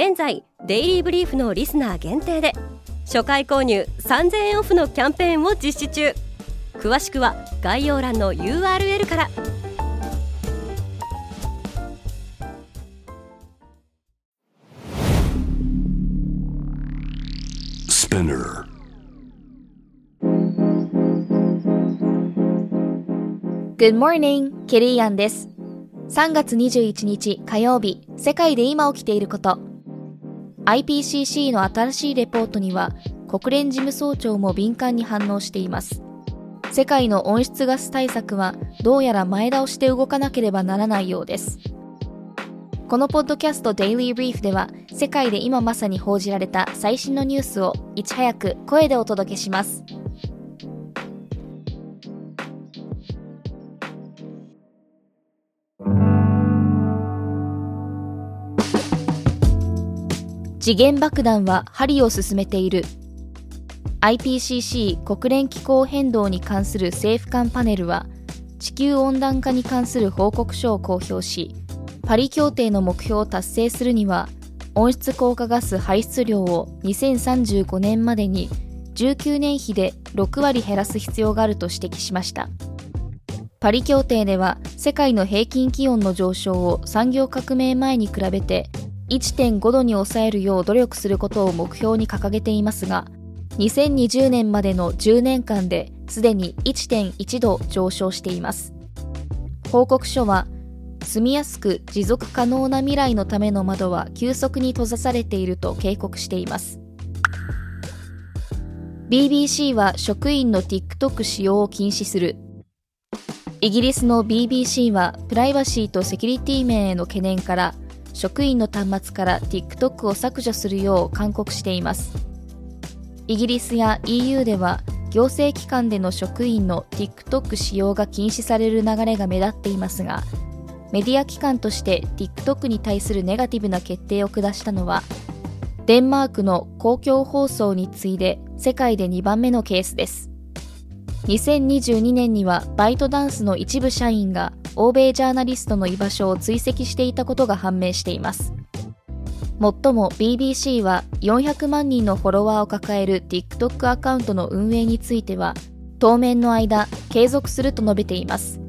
現在デイリーブリーフのリスナー限定で初回購入3000円オフのキャンペーンを実施中詳しくは概要欄の URL から e Good morning! ケリーアンです。3月21日火曜日、世界で今起きていること。IPCC の新しいレポートには、国連事務総長も敏感に反応しています。世界の温室ガス対策は、どうやら前倒しで動かなければならないようです。このポッドキャストデイリーブリーフでは、世界で今まさに報じられた最新のニュースをいち早く声でお届けします。次元爆弾は針を進めている。IPCC 国連気候変動に関する政府間パネルは地球温暖化に関する報告書を公表しパリ協定の目標を達成するには温室効果ガス排出量を2035年までに19年比で6割減らす必要があると指摘しました。パリ協定では世界の平均気温の上昇を産業革命前に比べて1.5度に抑えるよう努力することを目標に掲げていますが、2020年までの10年間ですでに1.1度上昇しています。報告書は、住みやすく持続可能な未来のための窓は急速に閉ざされていると警告しています。BBC は職員の TikTok 使用を禁止する。イギリスの BBC はプライバシーとセキュリティ面への懸念から職員の端末から TikTok を削除するよう勧告しています。イギリスや EU では行政機関での職員の TikTok 使用が禁止される流れが目立っていますがメディア機関として TikTok に対するネガティブな決定を下したのはデンマークの公共放送に次いで世界で2番目のケースです。2022年にはバイトダンスの一部社員が欧米ジャーナリストの居場所を追跡していたことが判明しています。もっとも BBC は400万人のフォロワーを抱える TikTok アカウントの運営については当面の間継続すると述べています。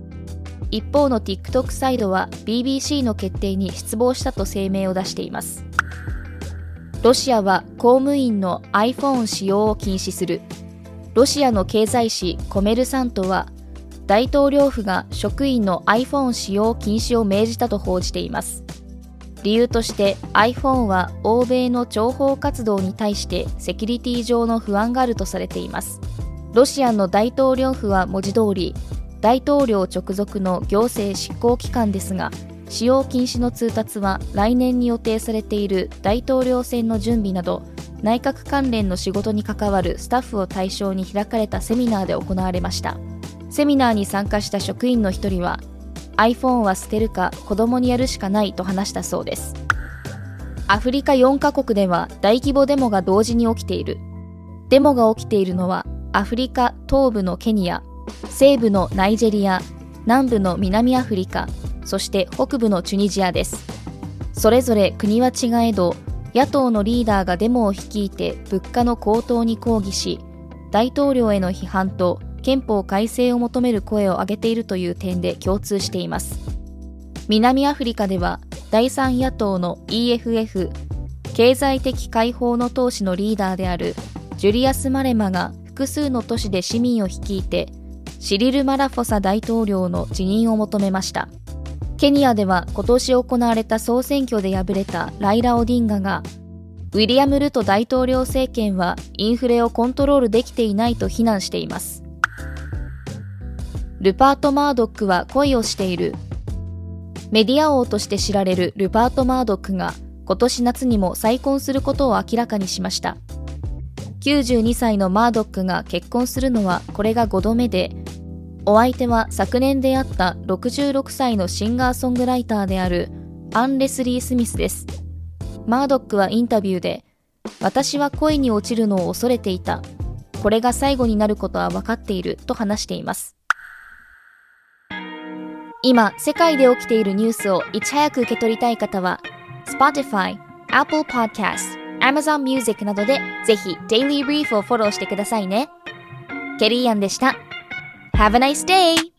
一方の TikTok サイドは BBC の決定に失望したと声明を出しています。ロシアは公務員の iPhone 使用を禁止する。ロシアの経済紙コメルサントは大統領府が職員の iPhone 使用禁止を命じたと報じています。理由として iPhone は欧米の諜報活動に対してセキュリティ上の不安があるとされています。ロシアの大統領府は文字通り大統領直属の行政執行機関ですが使用禁止の通達は来年に予定されている大統領選の準備など内閣関連の仕事に関わるスタッフを対象に開かれたセミナーで行われました。セミナーに参加した職員の一人は iPhone は捨てるか子供にやるしかないと話したそうです。アフリカ4カ国では大規模デモが同時に起きている。デモが起きているのはアフリカ東部のケニア西部のナイジェリア南部の南アフリカそして北部のチュニジアです。それぞれ国は違えど野党のリーダーがデモを率いて物価の高騰に抗議し大統領への批判と憲法改正を求める声を上げているという点で共通しています。南アフリカでは第三野党の EFF 経済的解放の党首のリーダーであるジュリアス・マレマが複数の都市で市民を率いてシリル・マラフォサ大統領の辞任を求めました。ケニアでは今年行われた総選挙で敗れたライラ・オディンガがウィリアム・ルト大統領政権はインフレをコントロールできていないと非難しています。ルパート・マードックは恋をしている。メディア王として知られるルパート・マードックが今年夏にも再婚することを明らかにしました。92歳のマードックが結婚するのはこれが5度目で、お相手は昨年出会った66歳のシンガーソングライターであるアン・レスリー・スミスです。マードックはインタビューで、私は恋に落ちるのを恐れていた。これが最後になることは分かっていると話しています。今、世界で起きているニュースをいち早く受け取りたい方は、Spotify、Apple Podcast、Amazon Music などでぜひ Daily Brief をフォローしてくださいね。ケリーアンでした。Have a nice day!